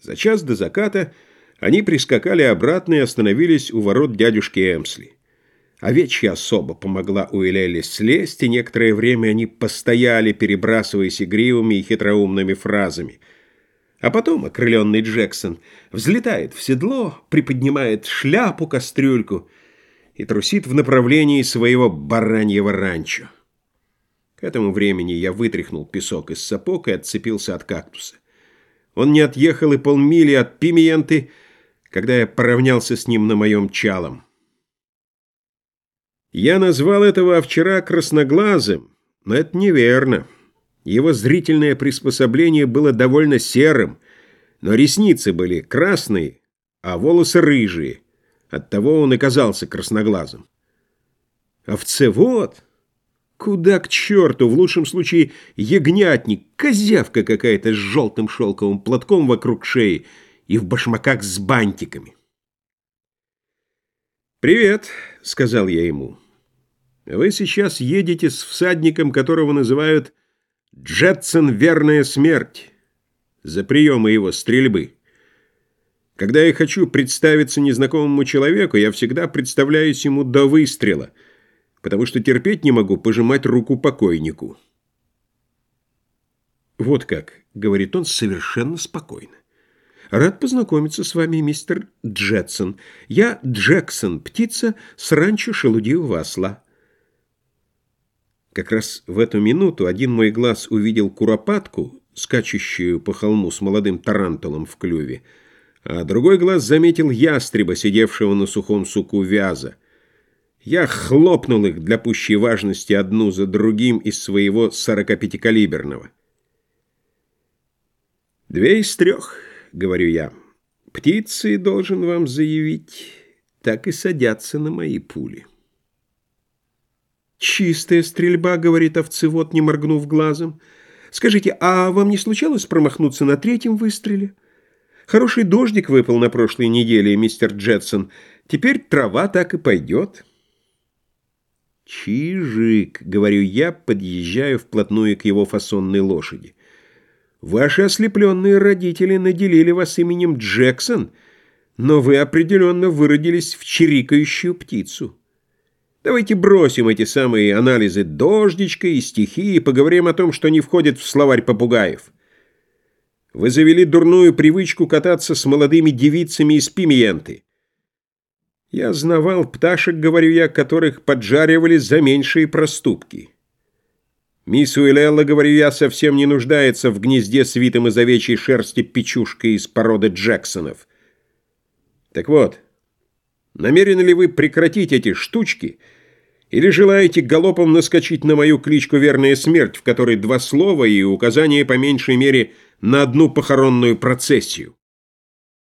За час до заката они прискакали обратно и остановились у ворот дядюшки Эмсли. Овечья особо помогла Уэлле слезть, и некоторое время они постояли, перебрасываясь игривыми и хитроумными фразами. А потом окрыленный Джексон взлетает в седло, приподнимает шляпу-кастрюльку и трусит в направлении своего бараньего ранчо. К этому времени я вытряхнул песок из сапог и отцепился от кактуса. Он не отъехал и полмили от пимиенты, когда я поравнялся с ним на моем чалом. Я назвал этого вчера красноглазым, но это неверно. Его зрительное приспособление было довольно серым, но ресницы были красные, а волосы рыжие. Оттого он и казался красноглазым. Овцевод? Куда к черту, в лучшем случае ягнятник, козявка какая-то с желтым шелковым платком вокруг шеи и в башмаках с бантиками. «Привет», — сказал я ему. «Вы сейчас едете с всадником, которого называют Джетсон Верная Смерть, за приемы его стрельбы». Когда я хочу представиться незнакомому человеку, я всегда представляюсь ему до выстрела, потому что терпеть не могу пожимать руку покойнику. «Вот как», — говорит он совершенно спокойно. «Рад познакомиться с вами, мистер Джетсон. Я Джексон, птица с ранчо шелудивого осла». Как раз в эту минуту один мой глаз увидел куропатку, скачущую по холму с молодым тарантулом в клюве, а другой глаз заметил ястреба, сидевшего на сухом суку вяза. Я хлопнул их для пущей важности одну за другим из своего 45-калиберного. «Две из трех», — говорю я. «Птицы, должен вам заявить, так и садятся на мои пули». «Чистая стрельба», — говорит овцевод, не моргнув глазом. «Скажите, а вам не случалось промахнуться на третьем выстреле?» Хороший дождик выпал на прошлой неделе, мистер Джетсон. Теперь трава так и пойдет. «Чижик», — говорю я, подъезжаю вплотную к его фасонной лошади. «Ваши ослепленные родители наделили вас именем Джексон, но вы определенно выродились в чирикающую птицу. Давайте бросим эти самые анализы дождичка и стихи и поговорим о том, что не входит в словарь попугаев». Вы завели дурную привычку кататься с молодыми девицами из пимиенты. Я знавал пташек, говорю я, которых поджаривали за меньшие проступки. Мисс Уиллелла, говорю я, совсем не нуждается в гнезде свитом из овечьей шерсти печушкой из породы Джексонов. Так вот, намерены ли вы прекратить эти штучки или желаете галопом наскочить на мою кличку «Верная смерть», в которой два слова и указания по меньшей мере – на одну похоронную процессию.